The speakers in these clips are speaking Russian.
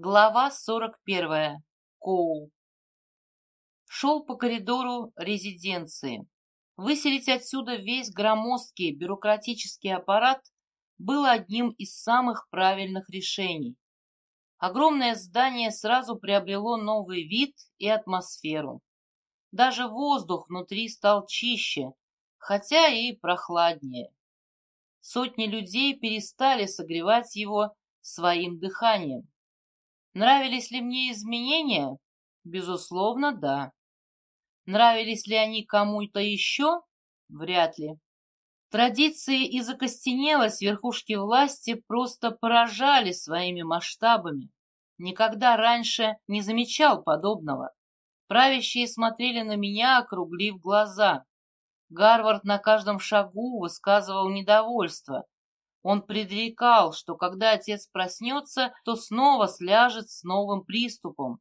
Глава 41. Коул. Шел по коридору резиденции. Выселить отсюда весь громоздкий бюрократический аппарат было одним из самых правильных решений. Огромное здание сразу приобрело новый вид и атмосферу. Даже воздух внутри стал чище, хотя и прохладнее. Сотни людей перестали согревать его своим дыханием. Нравились ли мне изменения? Безусловно, да. Нравились ли они кому-то еще? Вряд ли. Традиции и закостенелость верхушки власти просто поражали своими масштабами. Никогда раньше не замечал подобного. Правящие смотрели на меня, округлив глаза. Гарвард на каждом шагу высказывал недовольство, он предрекал, что когда отец проснется, то снова сляжет с новым приступом.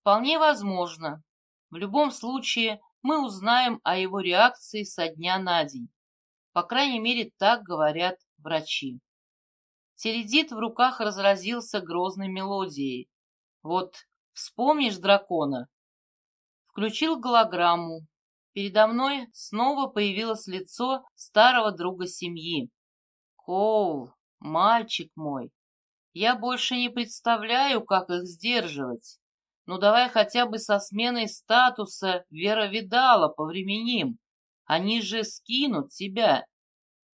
Вполне возможно. В любом случае, мы узнаем о его реакции со дня на день. По крайней мере, так говорят врачи. Теледит в руках разразился грозной мелодией. Вот вспомнишь дракона? Включил голограмму. Передо мной снова появилось лицо старого друга семьи. Коул, мальчик мой, я больше не представляю, как их сдерживать. Ну давай хотя бы со сменой статуса Вера Видала повременим. Они же скинут тебя.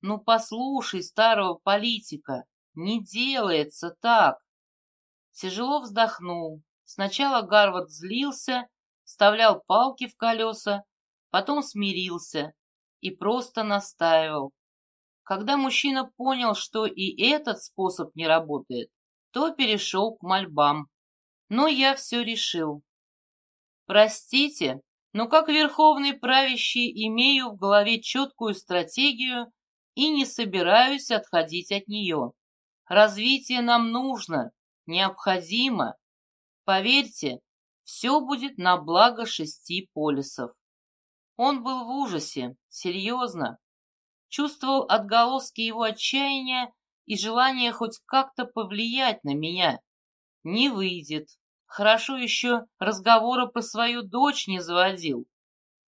Ну послушай старого политика, не делается так. Тяжело вздохнул. Сначала Гарвард злился, вставлял палки в колеса, потом смирился и просто настаивал. Когда мужчина понял, что и этот способ не работает, то перешел к мольбам. Но я все решил. Простите, но как верховный правящий имею в голове четкую стратегию и не собираюсь отходить от нее. Развитие нам нужно, необходимо. Поверьте, все будет на благо шести полисов. Он был в ужасе, серьезно чувствовал отголоски его отчаяния и желание хоть как-то повлиять на меня. Не выйдет. Хорошо еще разговора про свою дочь не заводил.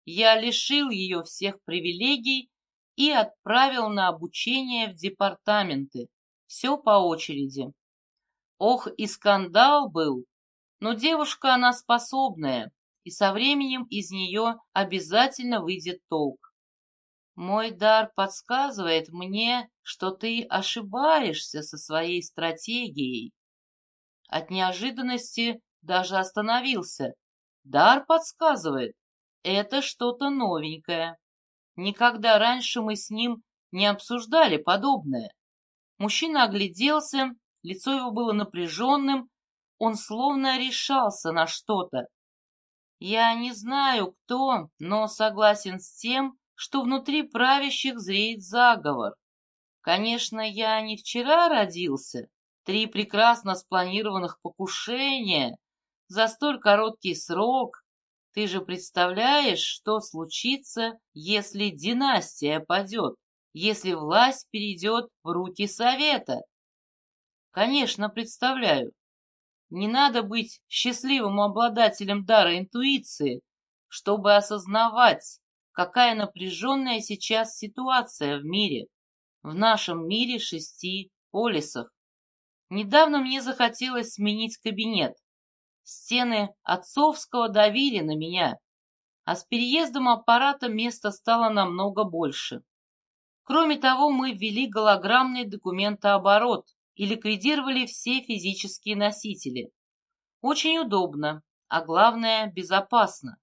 Я лишил ее всех привилегий и отправил на обучение в департаменты. Все по очереди. Ох, и скандал был. Но девушка она способная, и со временем из нее обязательно выйдет толк. Мой дар подсказывает мне, что ты ошибаешься со своей стратегией. От неожиданности даже остановился. Дар подсказывает. Это что-то новенькое. Никогда раньше мы с ним не обсуждали подобное. Мужчина огляделся, лицо его было напряженным, он словно решался на что-то. Я не знаю, кто, но согласен с тем, что внутри правящих зреет заговор. Конечно, я не вчера родился. Три прекрасно спланированных покушения за столь короткий срок. Ты же представляешь, что случится, если династия падет, если власть перейдет в руки совета? Конечно, представляю. Не надо быть счастливым обладателем дара интуиции, чтобы осознавать, какая напряженная сейчас ситуация в мире, в нашем мире шести полисах. Недавно мне захотелось сменить кабинет. Стены отцовского давили на меня, а с переездом аппарата места стало намного больше. Кроме того, мы ввели голограммный документооборот и ликвидировали все физические носители. Очень удобно, а главное безопасно.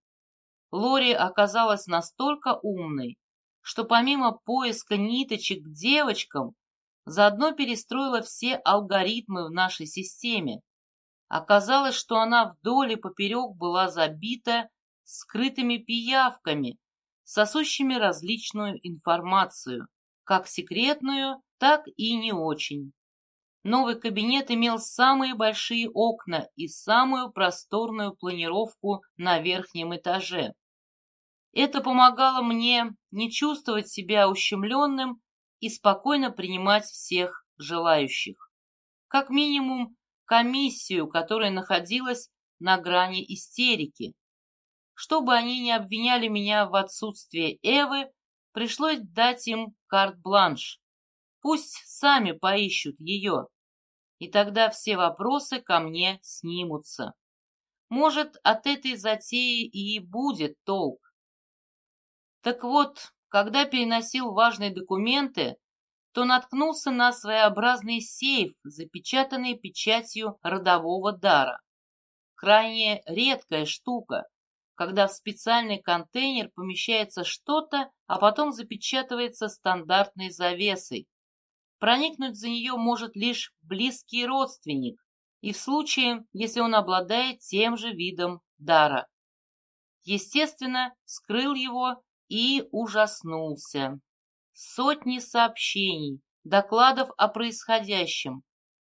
Лори оказалась настолько умной, что помимо поиска ниточек к девочкам, заодно перестроила все алгоритмы в нашей системе. Оказалось, что она вдоль и поперек была забита скрытыми пиявками, сосущими различную информацию, как секретную, так и не очень. Новый кабинет имел самые большие окна и самую просторную планировку на верхнем этаже. Это помогало мне не чувствовать себя ущемленным и спокойно принимать всех желающих. Как минимум, комиссию, которая находилась на грани истерики. Чтобы они не обвиняли меня в отсутствии Эвы, пришлось дать им карт-бланш. Пусть сами поищут ее, и тогда все вопросы ко мне снимутся. Может, от этой затеи и будет толк. Так вот, когда переносил важные документы, то наткнулся на своеобразный сейф, запечатанный печатью родового дара. Крайне редкая штука, когда в специальный контейнер помещается что-то, а потом запечатывается стандартной завесой. Проникнуть за нее может лишь близкий родственник, и в случае, если он обладает тем же видом дара. Естественно, скрыл его и ужаснулся. Сотни сообщений, докладов о происходящем.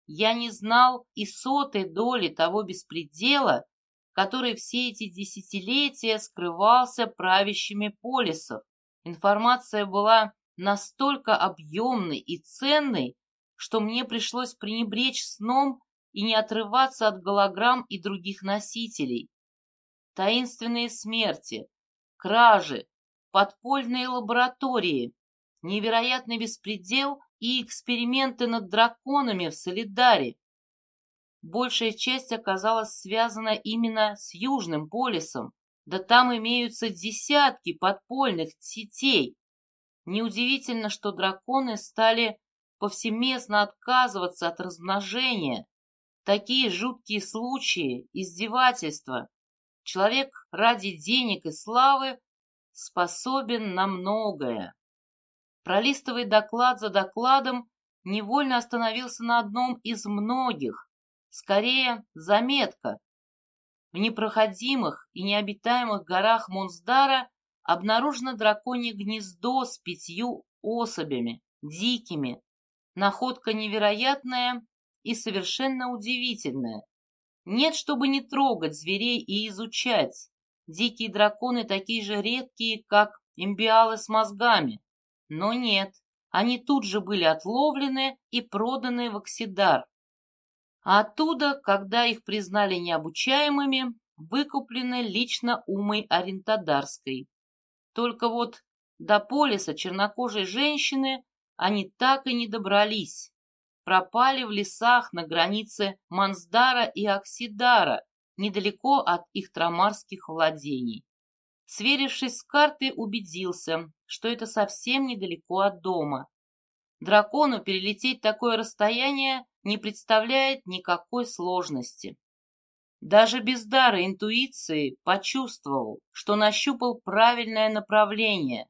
Я не знал и сотой доли того беспредела, который все эти десятилетия скрывался правящими полисов. Информация была настолько объемной и ценной, что мне пришлось пренебречь сном и не отрываться от голограмм и других носителей. Таинственные смерти, кражи, подпольные лаборатории, невероятный беспредел и эксперименты над драконами в Солидаре. Большая часть оказалась связана именно с Южным полюсом, да там имеются десятки подпольных сетей. Неудивительно, что драконы стали повсеместно отказываться от размножения. Такие жуткие случаи, издевательства. Человек ради денег и славы способен на многое. Пролистывая доклад за докладом, невольно остановился на одном из многих, скорее заметка. В непроходимых и необитаемых горах Монсдара обнаружено драконье гнездо с пятью особями, дикими. Находка невероятная и совершенно удивительная. Нет, чтобы не трогать зверей и изучать. Дикие драконы такие же редкие, как имбиалы с мозгами. Но нет, они тут же были отловлены и проданы в Оксидар. А оттуда, когда их признали необучаемыми, выкуплены лично Умой Орентодарской. Только вот до полиса чернокожей женщины они так и не добрались. Пропали в лесах на границе Мансдара и Оксидара, недалеко от их трамарских владений. Сверившись с картой, убедился, что это совсем недалеко от дома. Дракону перелететь такое расстояние не представляет никакой сложности. Даже без дара интуиции почувствовал, что нащупал правильное направление.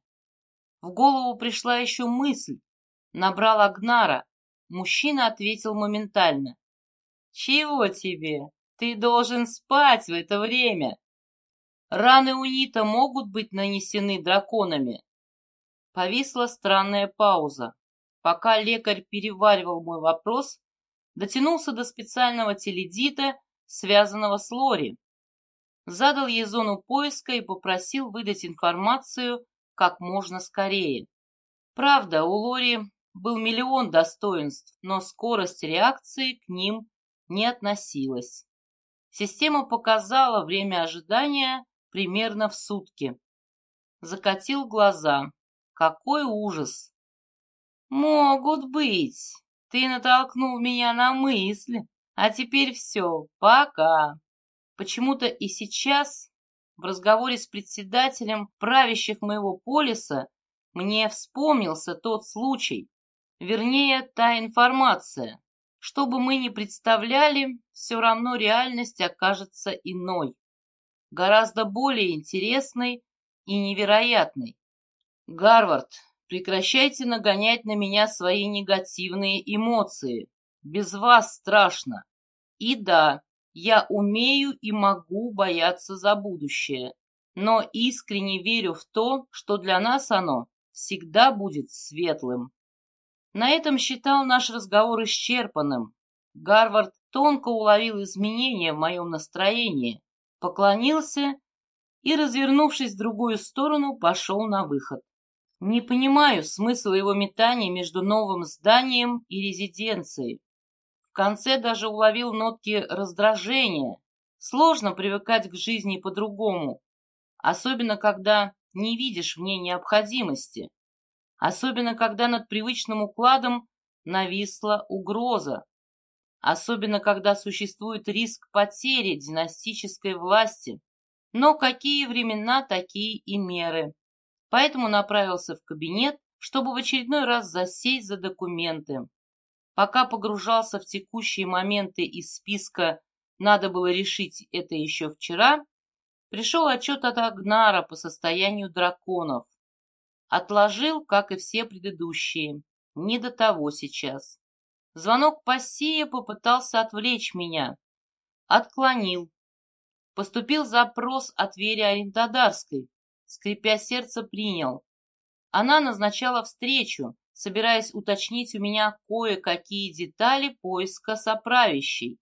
В голову пришла еще мысль. Набрал Агнара. Мужчина ответил моментально. «Чего тебе? Ты должен спать в это время. Раны у Нита могут быть нанесены драконами». Повисла странная пауза. Пока лекарь переваривал мой вопрос, дотянулся до специального теледита, связанного с Лори. Задал ей зону поиска и попросил выдать информацию как можно скорее. Правда, у Лори был миллион достоинств, но скорость реакции к ним не относилась. Система показала время ожидания примерно в сутки. Закатил глаза. Какой ужас! Могут быть. Ты натолкнул меня на мысль. А теперь все, пока. Почему-то и сейчас, в разговоре с председателем правящих моего полиса, мне вспомнился тот случай, вернее, та информация. Что бы мы ни представляли, все равно реальность окажется иной, гораздо более интересной и невероятной. Гарвард, прекращайте нагонять на меня свои негативные эмоции. Без вас страшно. И да, я умею и могу бояться за будущее, но искренне верю в то, что для нас оно всегда будет светлым. На этом считал наш разговор исчерпанным. Гарвард тонко уловил изменения в моем настроении, поклонился и, развернувшись в другую сторону, пошел на выход. Не понимаю смысла его метания между новым зданием и резиденцией. В конце даже уловил нотки раздражения. Сложно привыкать к жизни по-другому, особенно когда не видишь в ней необходимости, особенно когда над привычным укладом нависла угроза, особенно когда существует риск потери династической власти. Но какие времена, такие и меры. Поэтому направился в кабинет, чтобы в очередной раз засесть за документы. Пока погружался в текущие моменты из списка «надо было решить это еще вчера», пришел отчет от Агнара по состоянию драконов. Отложил, как и все предыдущие. Не до того сейчас. Звонок Пассия попытался отвлечь меня. Отклонил. Поступил запрос от Вере Орентодарской. Скрипя сердце, принял. Она назначала встречу, собираясь уточнить у меня кое-какие детали поиска соправящей.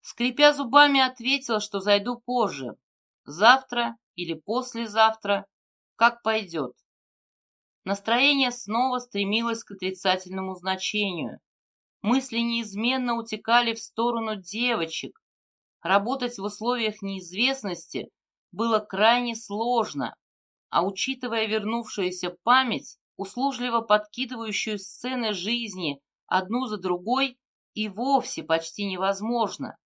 Скрипя зубами, ответил, что зайду позже. Завтра или послезавтра, как пойдет. Настроение снова стремилось к отрицательному значению. Мысли неизменно утекали в сторону девочек. Работать в условиях неизвестности было крайне сложно, а учитывая вернувшуюся память, услужливо подкидывающую сцены жизни одну за другой, и вовсе почти невозможно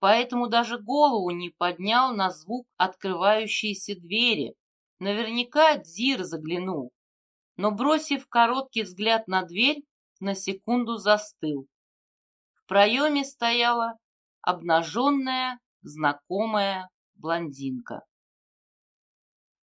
поэтому даже голову не поднял на звук открывающейся двери. Наверняка Дзир заглянул, но, бросив короткий взгляд на дверь, на секунду застыл. В проеме стояла обнаженная знакомая блондинка.